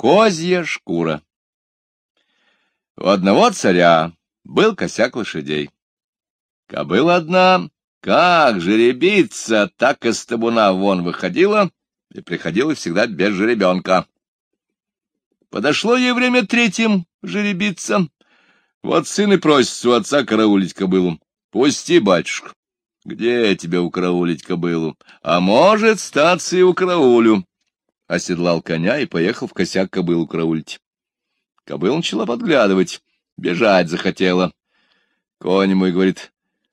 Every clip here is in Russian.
Козья шкура. У одного царя был косяк лошадей. Кобыла одна, как жеребица, так из табуна вон выходила и приходила всегда без жеребенка. Подошло ей время третьим жеребиться. Вот сын и просит у отца караулить кобылу. Пусти, батюшка. Где тебе укараулить кобылу? А может, статься и укараулю оседлал коня и поехал в косяк кобылу караулить. Кобыла начала подглядывать, бежать захотела. Конь мой говорит,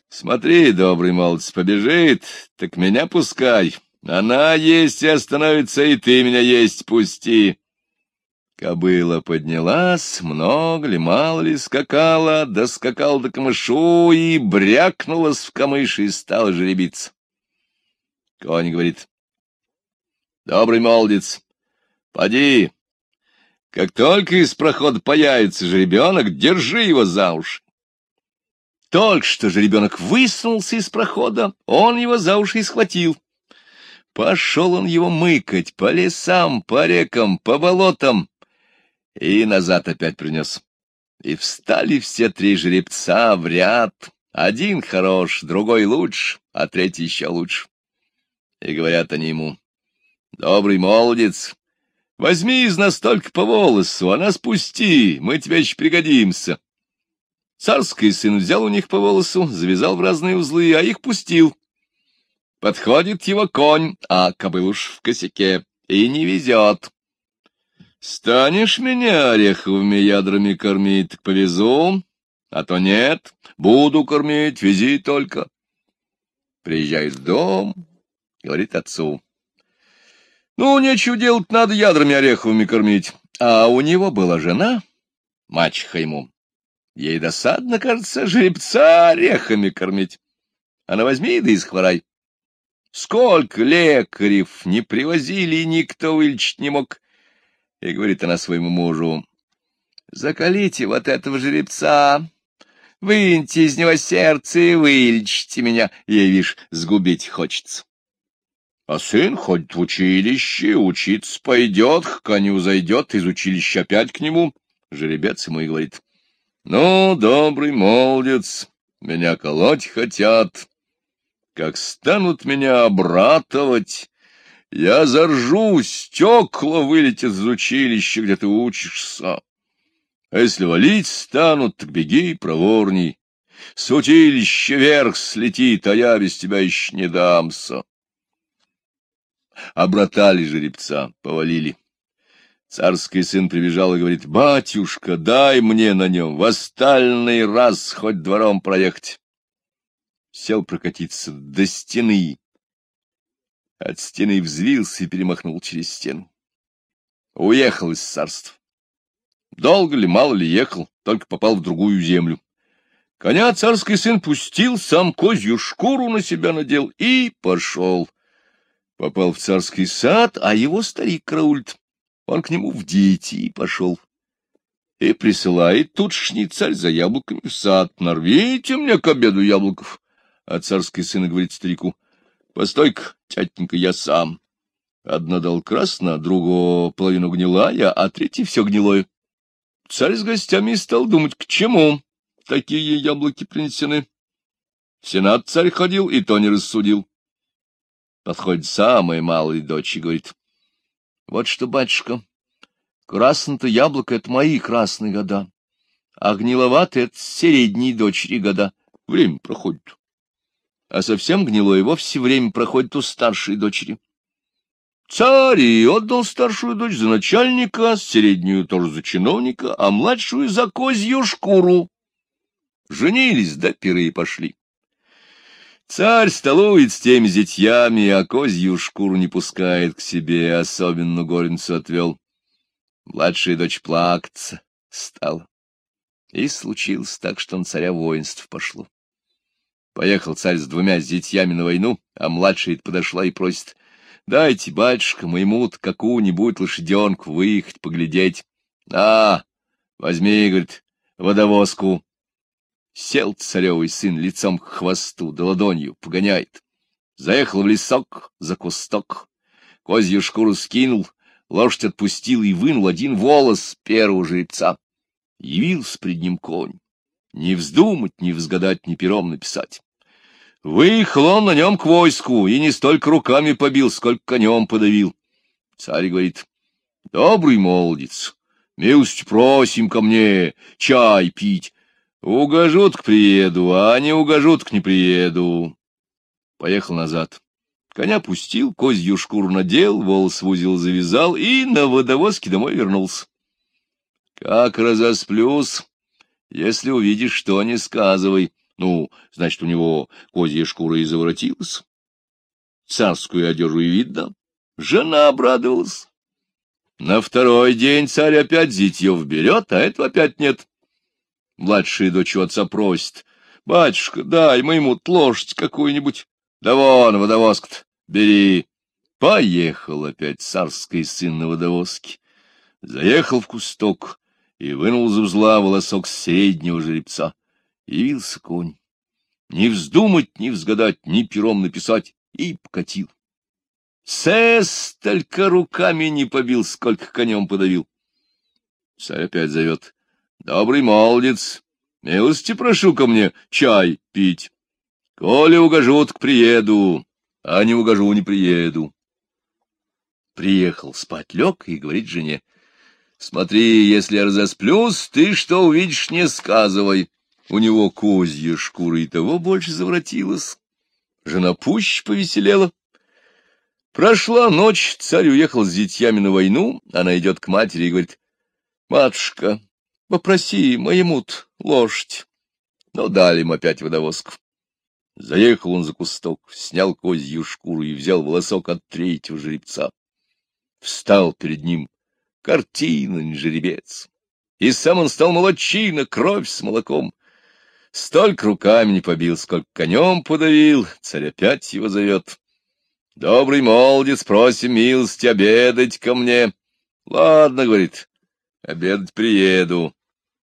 смотри, добрый молодец, побежит, так меня пускай. Она есть и остановится, и ты меня есть пусти. Кобыла поднялась, много ли, мало ли, скакала, доскакала до камышу и брякнулась в камыш и стала жеребиться. Конь говорит, Добрый молодец, поди. Как только из прохода появится жеребенок, держи его за уши. Только что жеребенок высунулся из прохода, он его за уши и схватил. Пошел он его мыкать по лесам, по рекам, по болотам и назад опять принес. И встали все три жеребца в ряд. Один хорош, другой лучше, а третий еще лучше. И говорят они ему, Добрый молодец, возьми из нас только по волосу, а нас пусти, мы тебе еще пригодимся. Царский сын взял у них по волосу, завязал в разные узлы, а их пустил. Подходит его конь, а кобыл уж в косяке, и не везет. Станешь меня ореховыми ядрами кормить, повезу, а то нет, буду кормить, вези только. Приезжает в дом, говорит отцу. Ну, нечего делать, надо ядрами ореховыми кормить. А у него была жена, мачеха ему. Ей досадно, кажется, жеребца орехами кормить. Она возьми да и схворай. Сколько лекарев не привозили, никто вылечить не мог. И говорит она своему мужу, закалите вот этого жеребца, выньте из него сердце и вылечите меня. Ей, видишь, сгубить хочется. А сын ходит в училище, учиться пойдет, к коню зайдет, из училища опять к нему. Жеребец ему и говорит, — Ну, добрый молодец, меня колоть хотят. Как станут меня обратовать, я заржу, стекла вылетят из училища, где ты учишься. А если валить станут, так беги проворней. С училища вверх слетит, а я без тебя еще не дамся обратали жеребца, повалили. Царский сын прибежал и говорит, «Батюшка, дай мне на нем в остальный раз хоть двором проехать». Сел прокатиться до стены. От стены взвился и перемахнул через стену. Уехал из царства. Долго ли, мало ли ехал, только попал в другую землю. Коня царский сын пустил, сам козью шкуру на себя надел и пошел. Попал в царский сад, а его старик караулит. Он к нему в дети и пошел. И присылает тут шницарь за яблоками в сад. Нарвите мне к обеду яблоков. А царский сын говорит старику, постой-ка, тятенька, я сам. Одно дал красно, другого половину гнилая, а третий все гнилое. Царь с гостями стал думать, к чему такие яблоки принесены. В сенат царь ходил, и то не рассудил. Подходит самая малая дочь и говорит, — Вот что, батюшка, красное-то яблоко — это мои красные года, а гниловатое — это средние дочери года. Время проходит. А совсем гнилое вовсе время проходит у старшей дочери. Царь и отдал старшую дочь за начальника, среднюю тоже за чиновника, а младшую за козью шкуру. Женились, да пиры и пошли. Царь столует с теми зятьями, а козью шкуру не пускает к себе, особенно горницу отвел. Младшая дочь плакаться стала. И случилось так, что на царя воинств пошло. Поехал царь с двумя зятьями на войну, а младшая подошла и просит, «Дайте, батюшка, моему какую-нибудь лошаденку выехать, поглядеть». «А, возьми, — говорит, — водовозку». Сел царевый сын лицом к хвосту, да ладонью погоняет. Заехал в лесок, за кусток, козью шкуру скинул, лошадь отпустил и вынул один волос первого жеребца. Явился пред ним конь. Не вздумать, не взгадать, ни пером написать. Выехал он на нем к войску, и не столько руками побил, сколько конем подавил. Царь говорит, — Добрый молодец, милость просим ко мне чай пить. Угожут к приеду, а не угожут к не приеду. Поехал назад. Коня пустил, козью шкуру надел, волос в узел завязал и на водовозке домой вернулся. Как разосплюсь, если увидишь, что не сказывай. Ну, значит, у него козья шкура и заворотилась. Царскую одежу и видно. Жена обрадовалась. На второй день царь опять зятьев берет, а этого опять нет. Младшая дочь у отца просит. Батюшка, дай моему лошадь какую-нибудь. Да вон, водовозк бери. Поехал опять царский сын на водовозке. Заехал в кусток и вынул из узла волосок среднего жеребца. Явился конь. Не вздумать, не взгадать, ни пером написать, и покатил. Сес только руками не побил, сколько конем подавил. Царь опять зовет. Добрый молодец, милости прошу ко мне чай пить. Коли угожут, к приеду, а не угожу, не приеду. Приехал, спать лег и говорит жене. Смотри, если я разосплюсь, ты что увидишь, не сказывай. У него козья шкура и того больше заворотилась. Жена пуще повеселела. Прошла ночь, царь уехал с детьями на войну, она идет к матери и говорит, — Матушка, Попроси моему лошадь. Но дали им опять водовозку. Заехал он за кусток, снял козью шкуру и взял волосок от третьего жеребца. Встал перед ним картина, не жеребец. И сам он стал молодчина, кровь с молоком. Столько руками не побил, сколько конем подавил, царь опять его зовет. Добрый молодец, просим милости обедать ко мне. Ладно, говорит, обедать приеду.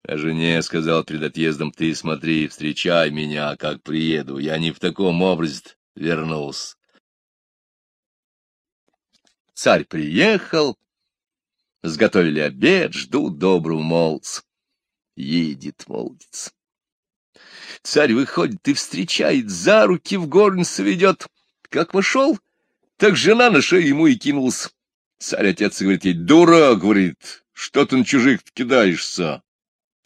А жене сказал перед отъездом, ты смотри, встречай меня, как приеду. Я не в таком образе вернулся. Царь приехал, сготовили обед, ждут доброго молодца. Едет молодец. Царь выходит и встречает, за руки в горницу ведет. Как вошел, так жена на шею ему и кинулась. Царь-отец говорит ей, дура, говорит, что ты на чужих кидаешься?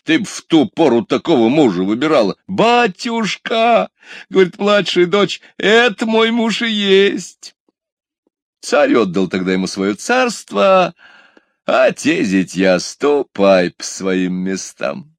Ты б в ту пору такого мужа выбирала. Батюшка, говорит младшая дочь, это мой муж и есть. Царь отдал тогда ему свое царство, а те зятья ступай по своим местам.